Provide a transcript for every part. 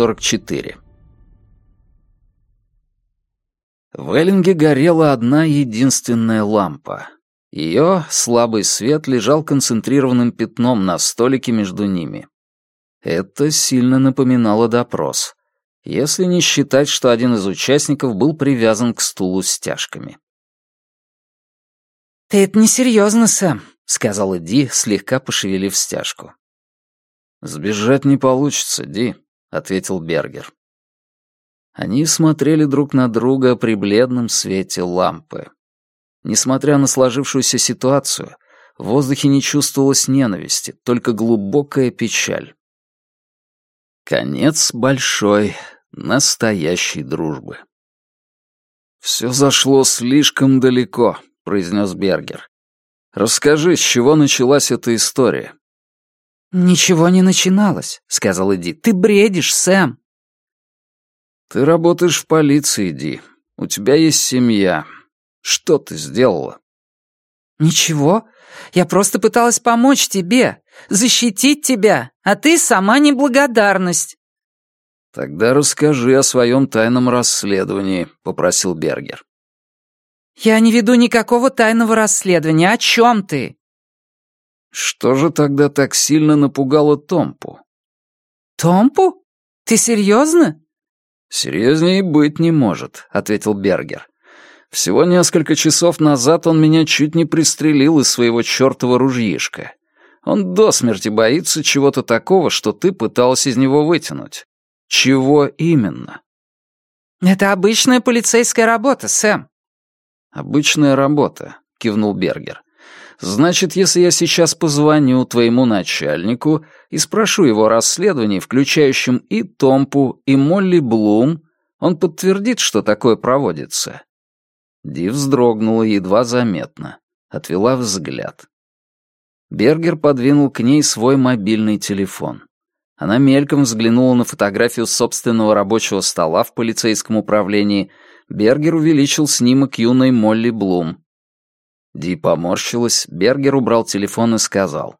44. В Эллинге горела одна единственная лампа. Ее слабый свет лежал концентрированным пятном на столике между ними. Это сильно напоминало допрос, если не считать, что один из участников был привязан к стулу стяжками. «Ты это несерьезно, Сэм», — сказала Ди, слегка пошевелив стяжку. «Сбежать не получится, Ди», — ответил Бергер. Они смотрели друг на друга при бледном свете лампы. Несмотря на сложившуюся ситуацию, в воздухе не чувствовалось ненависти, только глубокая печаль. Конец большой, настоящей дружбы. «Все зашло слишком далеко», — произнес Бергер. «Расскажи, с чего началась эта история?» «Ничего не начиналось», — сказал Эдди. «Ты бредишь, Сэм». «Ты работаешь в полиции, Ди. У тебя есть семья. Что ты сделала?» «Ничего. Я просто пыталась помочь тебе, защитить тебя, а ты сама неблагодарность». «Тогда расскажи о своем тайном расследовании», — попросил Бергер. «Я не веду никакого тайного расследования. О чем ты?» «Что же тогда так сильно напугало Томпу?» «Томпу? Ты серьезно?» «Серьезнее быть не может», — ответил Бергер. Всего несколько часов назад он меня чуть не пристрелил из своего чертова ружьишка. Он до смерти боится чего-то такого, что ты пыталась из него вытянуть. Чего именно? Это обычная полицейская работа, Сэм. Обычная работа, кивнул Бергер. Значит, если я сейчас позвоню твоему начальнику и спрошу его о расследовании, включающем и Томпу, и Молли Блум, он подтвердит, что такое проводится. Ди вздрогнула едва заметно, отвела взгляд. Бергер подвинул к ней свой мобильный телефон. Она мельком взглянула на фотографию собственного рабочего стола в полицейском управлении. Бергер увеличил снимок юной Молли Блум. Ди поморщилась, Бергер убрал телефон и сказал.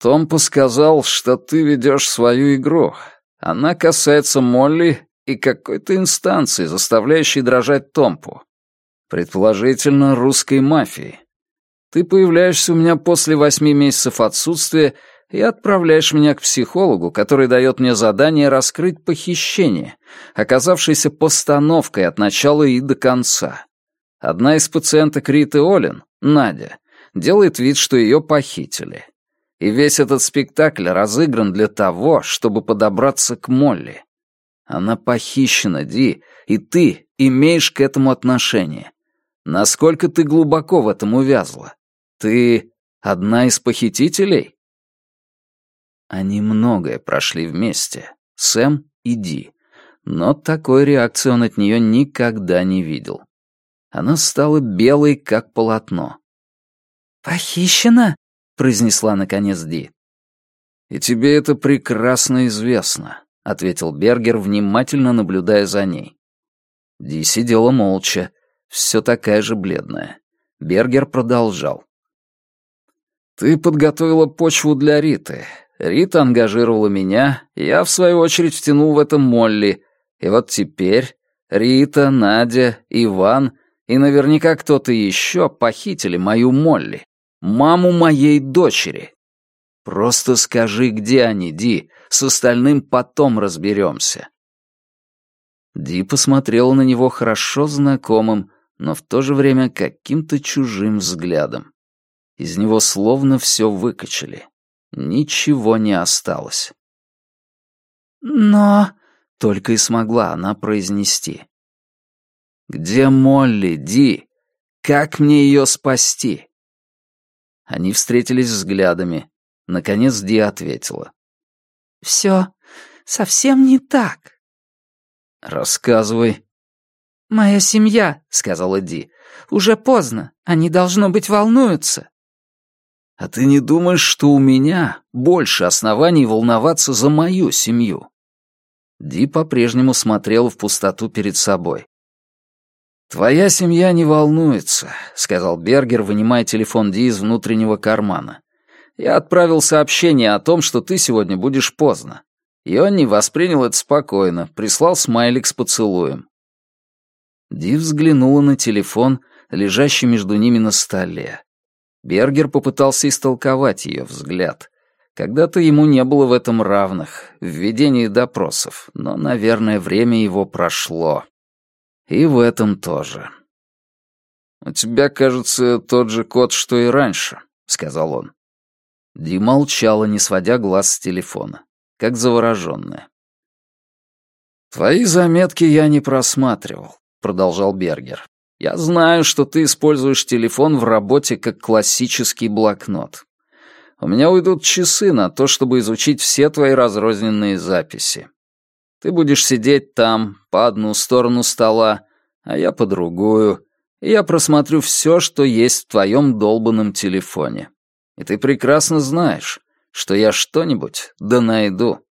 «Томпу сказал, что ты ведешь свою игру. Она касается Молли и какой-то инстанции, заставляющей дрожать Томпу. Предположительно, русской мафии. Ты появляешься у меня после восьми месяцев отсутствия и отправляешь меня к психологу, который дает мне задание раскрыть похищение, оказавшееся постановкой от начала и до конца. Одна из пациенток Риты Олин, Надя, делает вид, что ее похитили. И весь этот спектакль разыгран для того, чтобы подобраться к Молли. Она похищена, Ди, и ты имеешь к этому отношение. Насколько ты глубоко в этом увязла? Ты одна из похитителей? Они многое прошли вместе, Сэм и Ди, но такой реакции он от нее никогда не видел. Она стала белой, как полотно. «Похищена?» — произнесла наконец Ди. «И тебе это прекрасно известно ответил Бергер, внимательно наблюдая за ней. Ди сидела молча, все такая же бледная. Бергер продолжал. «Ты подготовила почву для Риты. Рита ангажировала меня, я, в свою очередь, втянул в это Молли. И вот теперь Рита, Надя, Иван и наверняка кто-то еще похитили мою Молли, маму моей дочери. Просто скажи, где они, Ди, с остальным потом разберемся». Ди посмотрела на него хорошо знакомым, но в то же время каким-то чужим взглядом. Из него словно все выкачали. Ничего не осталось. «Но...» — только и смогла она произнести. «Где Молли, Ди? Как мне ее спасти?» Они встретились взглядами. Наконец Ди ответила. Все совсем не так. Рассказывай. Моя семья, сказала Ди. Уже поздно. Они, должно быть, волнуются. А ты не думаешь, что у меня больше оснований волноваться за мою семью? Ди по-прежнему смотрела в пустоту перед собой. «Твоя семья не волнуется», — сказал Бергер, вынимая телефон Ди из внутреннего кармана. Я отправил сообщение о том, что ты сегодня будешь поздно. Йонни воспринял это спокойно, прислал смайлик с поцелуем. Ди взглянула на телефон, лежащий между ними на столе. Бергер попытался истолковать ее взгляд. Когда-то ему не было в этом равных, в ведении допросов, но, наверное, время его прошло. И в этом тоже. «У тебя, кажется, тот же код, что и раньше», — сказал он. Ди молчала, не сводя глаз с телефона, как завороженная. «Твои заметки я не просматривал», — продолжал Бергер. «Я знаю, что ты используешь телефон в работе как классический блокнот. У меня уйдут часы на то, чтобы изучить все твои разрозненные записи. Ты будешь сидеть там, по одну сторону стола, а я по другую, и я просмотрю все, что есть в твоем долбанном телефоне. И ты прекрасно знаешь, что я что-нибудь да найду».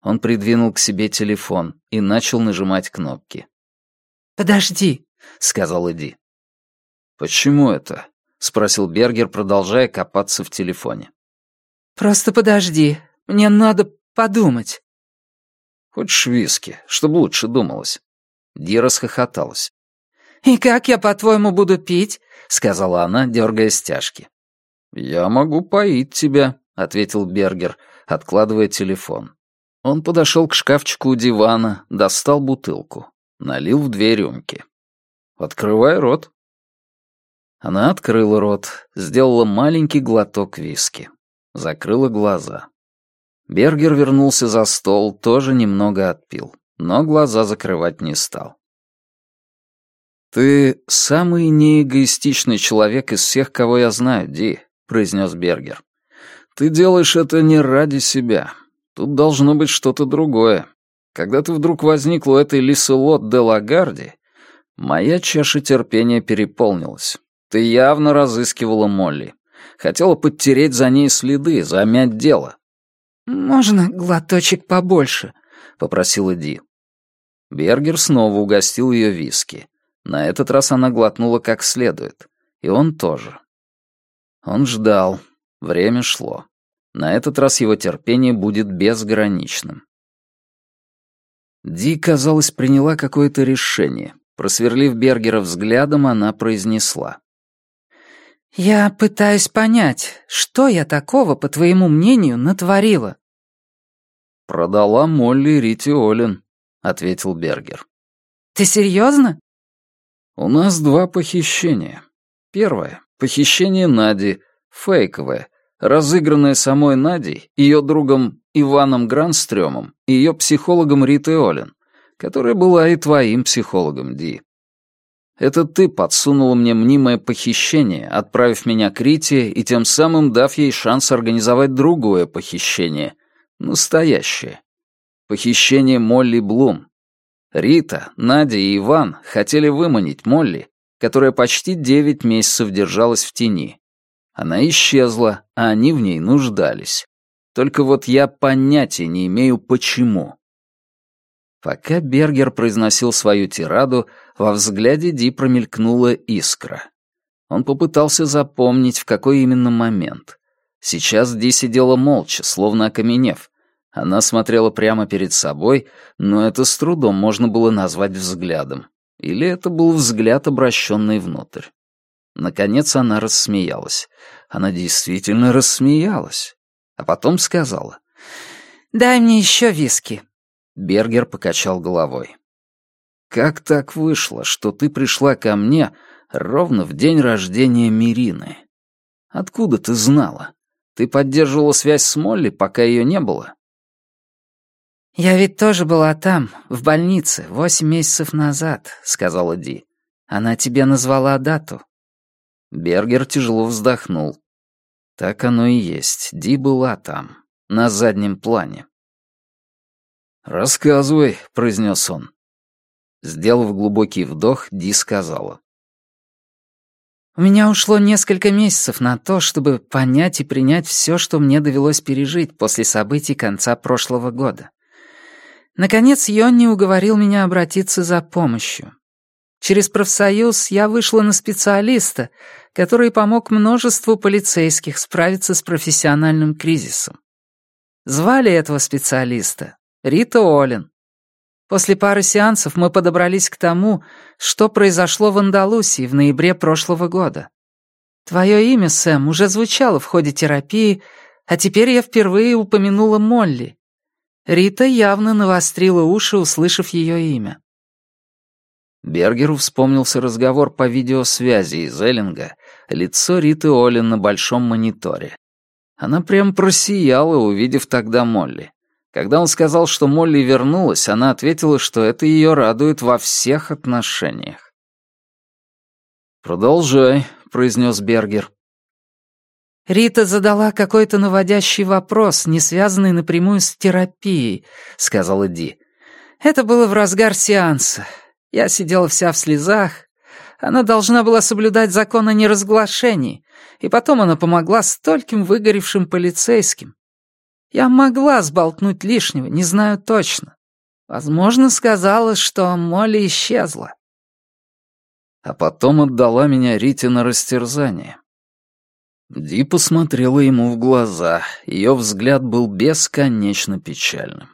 Он придвинул к себе телефон и начал нажимать кнопки. «Подожди», — сказал Эдди. «Почему это?» — спросил Бергер, продолжая копаться в телефоне. «Просто подожди. Мне надо подумать». «Хочешь виски, чтобы лучше думалось?» Ди расхохоталась. «И как я, по-твоему, буду пить?» — сказала она, дергая стяжки. «Я могу поить тебя», — ответил Бергер, откладывая телефон. Он подошел к шкафчику у дивана, достал бутылку, налил в две рюмки. «Открывай рот», она открыла рот, сделала маленький глоток виски. Закрыла глаза. Бергер вернулся за стол, тоже немного отпил, но глаза закрывать не стал. «Ты самый неэгоистичный человек из всех, кого я знаю, Ди», — произнес Бергер. «Ты делаешь это не ради себя. Тут должно быть что-то другое. Когда ты вдруг возникла у этой Лиселот де Лагарди, моя чаша терпения переполнилась. Ты явно разыскивала Молли. Хотела подтереть за ней следы, замять дело. «Можно глоточек побольше?» — попросила Ди. Бергер снова угостил ее виски. На этот раз она глотнула как следует. И он тоже. Он ждал. Время шло. На этот раз его терпение будет безграничным. Ди, казалось, приняла какое-то решение. Просверлив Бергера взглядом, она произнесла. «Я пытаюсь понять, что я такого, по твоему мнению, натворила?» «Продала Молли Рити Олин», — ответил Бергер. «Ты серьезно?» «У нас два похищения. Первое — похищение Нади, фейковое, разыгранное самой Надей, ее другом Иваном Гранстрёмом и ее психологом Ритой Олин, которая была и твоим психологом, Ди. Это ты подсунула мне мнимое похищение, отправив меня к Рите и тем самым дав ей шанс организовать другое похищение. Настоящее. Похищение Молли Блум. Рита, Надя и Иван хотели выманить Молли, которая почти девять месяцев держалась в тени. Она исчезла, а они в ней нуждались. Только вот я понятия не имею, почему. Пока Бергер произносил свою тираду, во взгляде Ди промелькнула искра. Он попытался запомнить, в какой именно момент. Сейчас Ди сидела молча, словно окаменев. Она смотрела прямо перед собой, но это с трудом можно было назвать взглядом. Или это был взгляд, обращенный внутрь. Наконец она рассмеялась. Она действительно рассмеялась. А потом сказала. «Дай мне еще виски». Бергер покачал головой. «Как так вышло, что ты пришла ко мне ровно в день рождения Мирины? Откуда ты знала? Ты поддерживала связь с Молли, пока ее не было?» «Я ведь тоже была там, в больнице, восемь месяцев назад», — сказала Ди. «Она тебе назвала дату». Бергер тяжело вздохнул. Так оно и есть. Ди была там, на заднем плане. «Рассказывай», — произнес он. Сделав глубокий вдох, Ди сказала. «У меня ушло несколько месяцев на то, чтобы понять и принять все, что мне довелось пережить после событий конца прошлого года. Наконец, Йонни уговорил меня обратиться за помощью. Через профсоюз я вышла на специалиста, который помог множеству полицейских справиться с профессиональным кризисом. Звали этого специалиста Рита Олин. После пары сеансов мы подобрались к тому, что произошло в Андалусии в ноябре прошлого года. Твое имя, Сэм, уже звучало в ходе терапии, а теперь я впервые упомянула Молли. Рита явно навострила уши, услышав ее имя. Бергеру вспомнился разговор по видеосвязи из Эллинга, лицо Риты Олин на большом мониторе. Она прям просияла, увидев тогда Молли. Когда он сказал, что Молли вернулась, она ответила, что это ее радует во всех отношениях. «Продолжай», — произнес Бергер. «Рита задала какой-то наводящий вопрос, не связанный напрямую с терапией», — сказала Ди. «Это было в разгар сеанса. Я сидела вся в слезах. Она должна была соблюдать закон о неразглашении, и потом она помогла стольким выгоревшим полицейским. Я могла сболтнуть лишнего, не знаю точно. Возможно, сказала, что Молли исчезла. А потом отдала меня Рите на растерзание. Ди посмотрела ему в глаза. Ее взгляд был бесконечно печальным.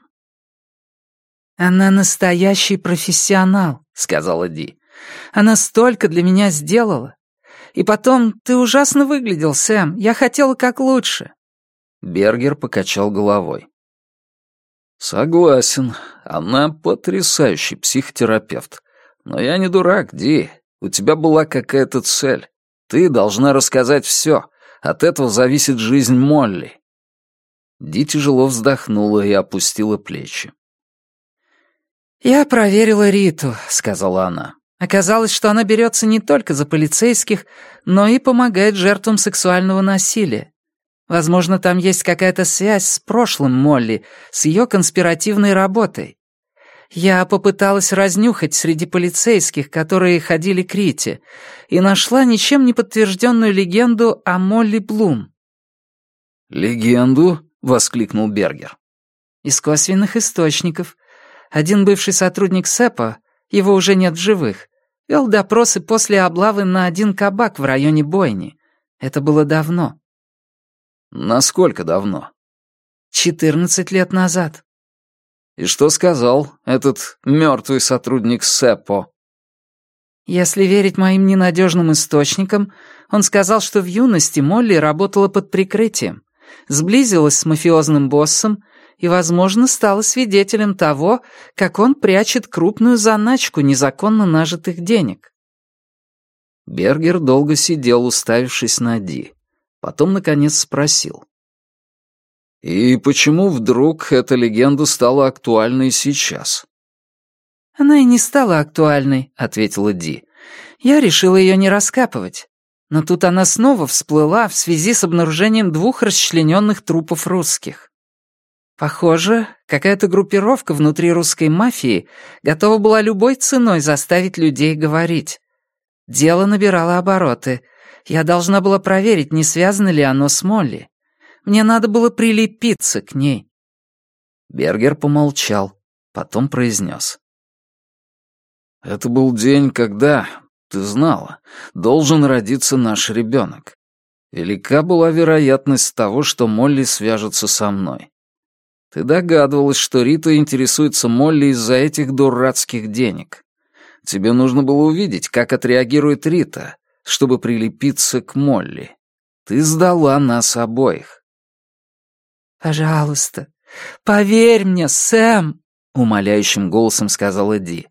«Она настоящий профессионал», — сказала Ди. «Она столько для меня сделала. И потом, ты ужасно выглядел, Сэм. Я хотела как лучше. Бергер покачал головой. «Согласен, она потрясающий психотерапевт. Но я не дурак, Ди. У тебя была какая-то цель. Ты должна рассказать все. От этого зависит жизнь Молли». Ди тяжело вздохнула и опустила плечи. «Я проверила Риту», — сказала она. «Оказалось, что она берется не только за полицейских, но и помогает жертвам сексуального насилия. Возможно, там есть какая-то связь с прошлым Молли, с ее конспиративной работой. Я попыталась разнюхать среди полицейских, которые ходили к Рите, и нашла ничем не подтвержденную легенду о Молли Блум. «Легенду?» — воскликнул Бергер. «Из косвенных источников. Один бывший сотрудник СЭПа, его уже нет в живых, вел допросы после облавы на один кабак в районе Бойни. Это было давно. Насколько давно? Четырнадцать лет назад. И что сказал этот мертвый сотрудник СЭПО? Если верить моим ненадежным источникам, он сказал, что в юности Молли работала под прикрытием, сблизилась с мафиозным боссом и, возможно, стала свидетелем того, как он прячет крупную заначку незаконно нажитых денег. Бергер долго сидел, уставившись на Ди. Потом, наконец, спросил. «И почему вдруг эта легенда стала актуальной сейчас?» «Она и не стала актуальной», — ответила Ди. «Я решила ее не раскапывать. Но тут она снова всплыла в связи с обнаружением двух расчлененных трупов русских. Похоже, какая-то группировка внутри русской мафии готова была любой ценой заставить людей говорить. Дело набирало обороты — я должна была проверить, не связано ли оно с Молли. Мне надо было прилепиться к ней». Бергер помолчал, потом произнес. «Это был день, когда, ты знала, должен родиться наш ребенок. Велика была вероятность того, что Молли свяжется со мной. Ты догадывалась, что Рита интересуется Молли из-за этих дурацких денег. Тебе нужно было увидеть, как отреагирует Рита, чтобы прилепиться к Молли. Ты сдала нас обоих. «Пожалуйста, поверь мне, Сэм», — умоляющим голосом сказала Ди.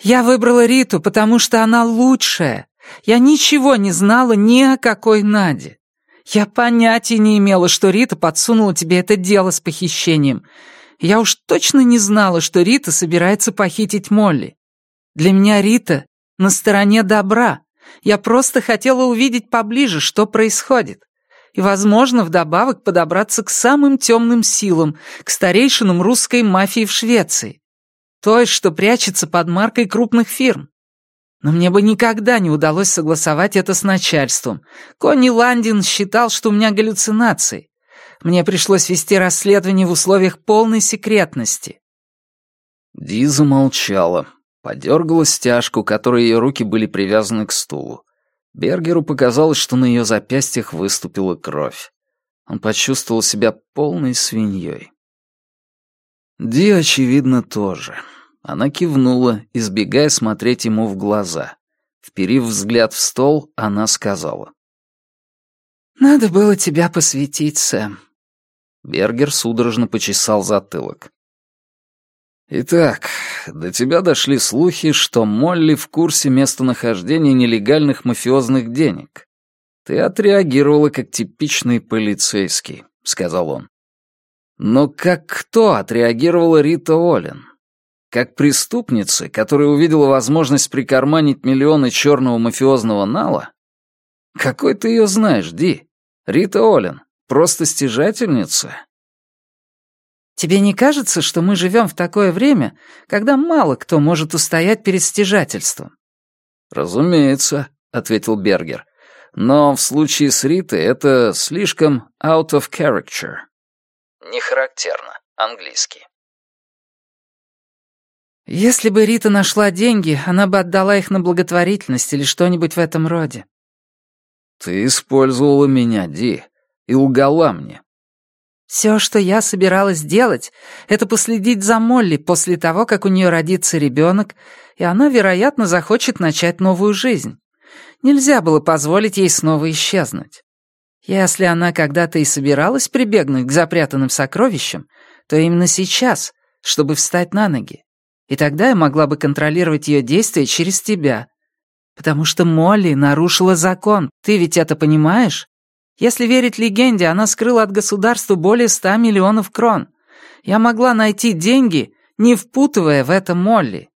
«Я выбрала Риту, потому что она лучшая. Я ничего не знала ни о какой Наде. Я понятия не имела, что Рита подсунула тебе это дело с похищением. Я уж точно не знала, что Рита собирается похитить Молли. Для меня Рита на стороне добра, я просто хотела увидеть поближе, что происходит. И, возможно, вдобавок подобраться к самым темным силам, к старейшинам русской мафии в Швеции. Той, что прячется под маркой крупных фирм. Но мне бы никогда не удалось согласовать это с начальством. Конни Ландин считал, что у меня галлюцинации. Мне пришлось вести расследование в условиях полной секретности. Ди замолчала. Подергала стяжку, которой ее руки были привязаны к стулу. Бергеру показалось, что на ее запястьях выступила кровь. Он почувствовал себя полной свиньей. Ди, очевидно, тоже. Она кивнула, избегая смотреть ему в глаза. Вперив взгляд в стол, она сказала. «Надо было тебя посвятить, Сэм». Бергер судорожно почесал затылок. «Итак, до тебя дошли слухи, что Молли в курсе местонахождения нелегальных мафиозных денег. Ты отреагировала как типичный полицейский», — сказал он. «Но как кто отреагировала Рита Олин? Как преступница, которая увидела возможность прикарманить миллионы черного мафиозного нала? Какой ты ее знаешь, Ди? Рита Олин, просто стяжательница?» «Тебе не кажется, что мы живем в такое время, когда мало кто может устоять перед стяжательством?» «Разумеется», — ответил Бергер. «Но в случае с Ритой это слишком out of character». Не характерно. Английский. Если бы Рита нашла деньги, она бы отдала их на благотворительность или что-нибудь в этом роде. Ты использовала меня, Ди, и лгала мне. Все, что я собиралась делать, это последить за Молли после того, как у нее родится ребенок, и она, вероятно, захочет начать новую жизнь. Нельзя было позволить ей снова исчезнуть. Если она когда-то и собиралась прибегнуть к запрятанным сокровищам, то именно сейчас, чтобы встать на ноги. И тогда я могла бы контролировать ее действия через тебя. Потому что Молли нарушила закон, ты ведь это понимаешь? Если верить легенде, она скрыла от государства более ста миллионов крон. Я могла найти деньги, не впутывая в это Молли.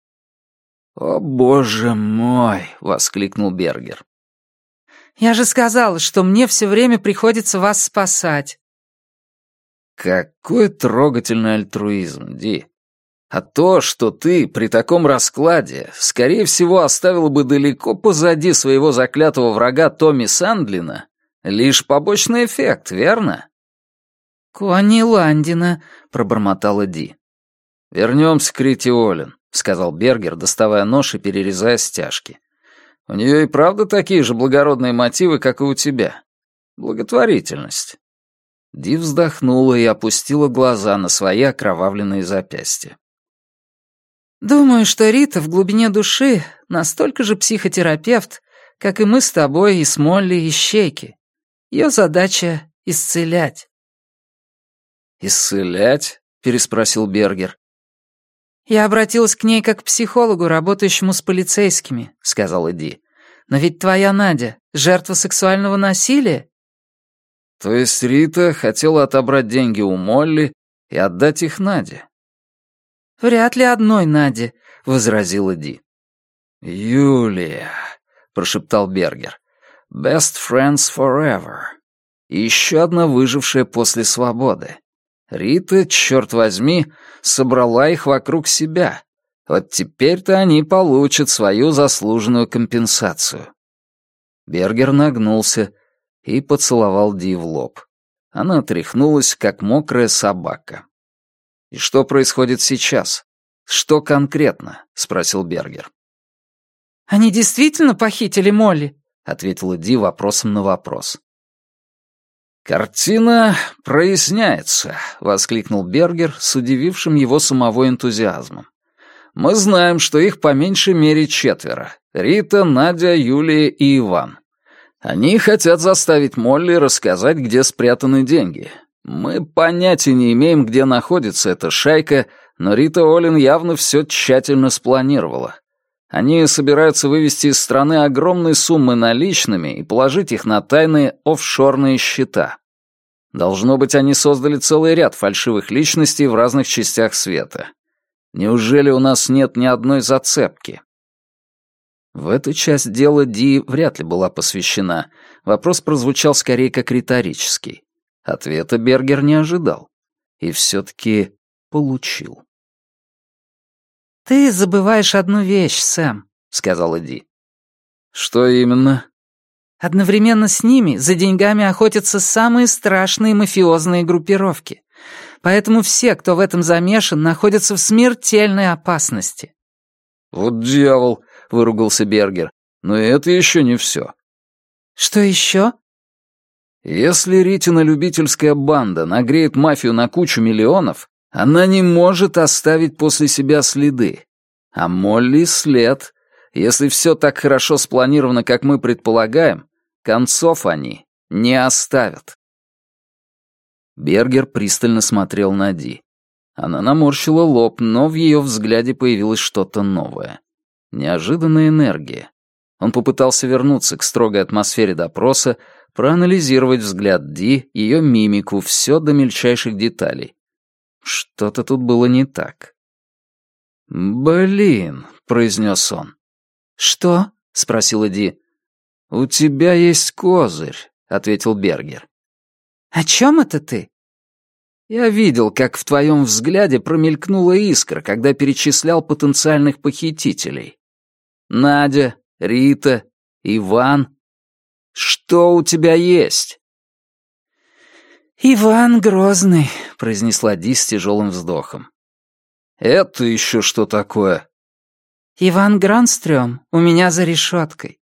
«О, боже мой!» — воскликнул Бергер. «Я же сказала, что мне все время приходится вас спасать». «Какой трогательный альтруизм, Ди. А то, что ты при таком раскладе, скорее всего, оставила бы далеко позади своего заклятого врага Томми Сандлина, лишь побочный эффект, верно?» «Конни Ландина», — пробормотала Ди. «Вернемся к Рите Олин», — сказал Бергер, доставая нож и перерезая стяжки. «У нее и правда такие же благородные мотивы, как и у тебя. Благотворительность». Ди вздохнула и опустила глаза на свои окровавленные запястья. Думаю, что Рита в глубине души настолько же психотерапевт, как и мы с тобой и с Молли и Щейки. Ее задача — исцелять». «Исцелять?» — переспросил Бергер. «Я обратилась к ней как к психологу, работающему с полицейскими», — сказала Ди. «Но ведь твоя Надя — жертва сексуального насилия?» «То есть Рита хотела отобрать деньги у Молли и отдать их Наде?» «Вряд ли одной Наде», — возразила Ди. «Юлия», — прошептал Бергер. «Best friends forever». И еще одна выжившая после свободы. Рита, черт возьми, собрала их вокруг себя. Вот теперь-то они получат свою заслуженную компенсацию. Бергер нагнулся и поцеловал Ди в лоб. Она тряхнулась, как мокрая собака. «И что происходит сейчас? Что конкретно?» — спросил Бергер. «Они действительно похитили Молли?» — ответила Ди вопросом на вопрос. «Картина проясняется», — воскликнул Бергер с удивившим его самого энтузиазмом. «Мы знаем, что их по меньшей мере четверо. Рита, Надя, Юлия и Иван. Они хотят заставить Молли рассказать, где спрятаны деньги. Мы понятия не имеем, где находится эта шайка, но Рита Олин явно все тщательно спланировала. Они собираются вывести из страны огромные суммы наличными и положить их на тайные офшорные счета. Должно быть, они создали целый ряд фальшивых личностей в разных частях света. Неужели у нас нет ни одной зацепки? В эту часть дела Ди вряд ли была посвящена. Вопрос прозвучал скорее как риторический. Ответа Бергер не ожидал. И все-таки получил. «Ты забываешь одну вещь, Сэм», — сказала Ди. «Что именно?» «Одновременно с ними за деньгами охотятся самые страшные мафиозные группировки. Поэтому все, кто в этом замешан, находятся в смертельной опасности». «Вот дьявол», — выругался Бергер. «Но это еще не все». «Что еще?» Если Ритина любительская банда нагреет мафию на кучу миллионов, она не может оставить после себя следы. А Молли след. Если все так хорошо спланировано, как мы предполагаем, концов они не оставят. Бергер пристально смотрел на Ди. Она наморщила лоб, но в ее взгляде появилось что-то новое. Неожиданная энергия. Он попытался вернуться к строгой атмосфере допроса, проанализировать взгляд Ди, ее мимику, все до мельчайших деталей. Что-то тут было не так. «Блин», — произнес он. «Что?» — спросила Ди. «У тебя есть козырь», — ответил Бергер. «О чем это ты?» Я видел, как в твоем взгляде промелькнула искра, когда перечислял потенциальных похитителей. Надя, Рита, Иван. Что у тебя есть?» «Иван Грозный», — произнесла Ди с тяжелым вздохом. «Это еще что такое?» «Иван Гранстрём у меня за решеткой.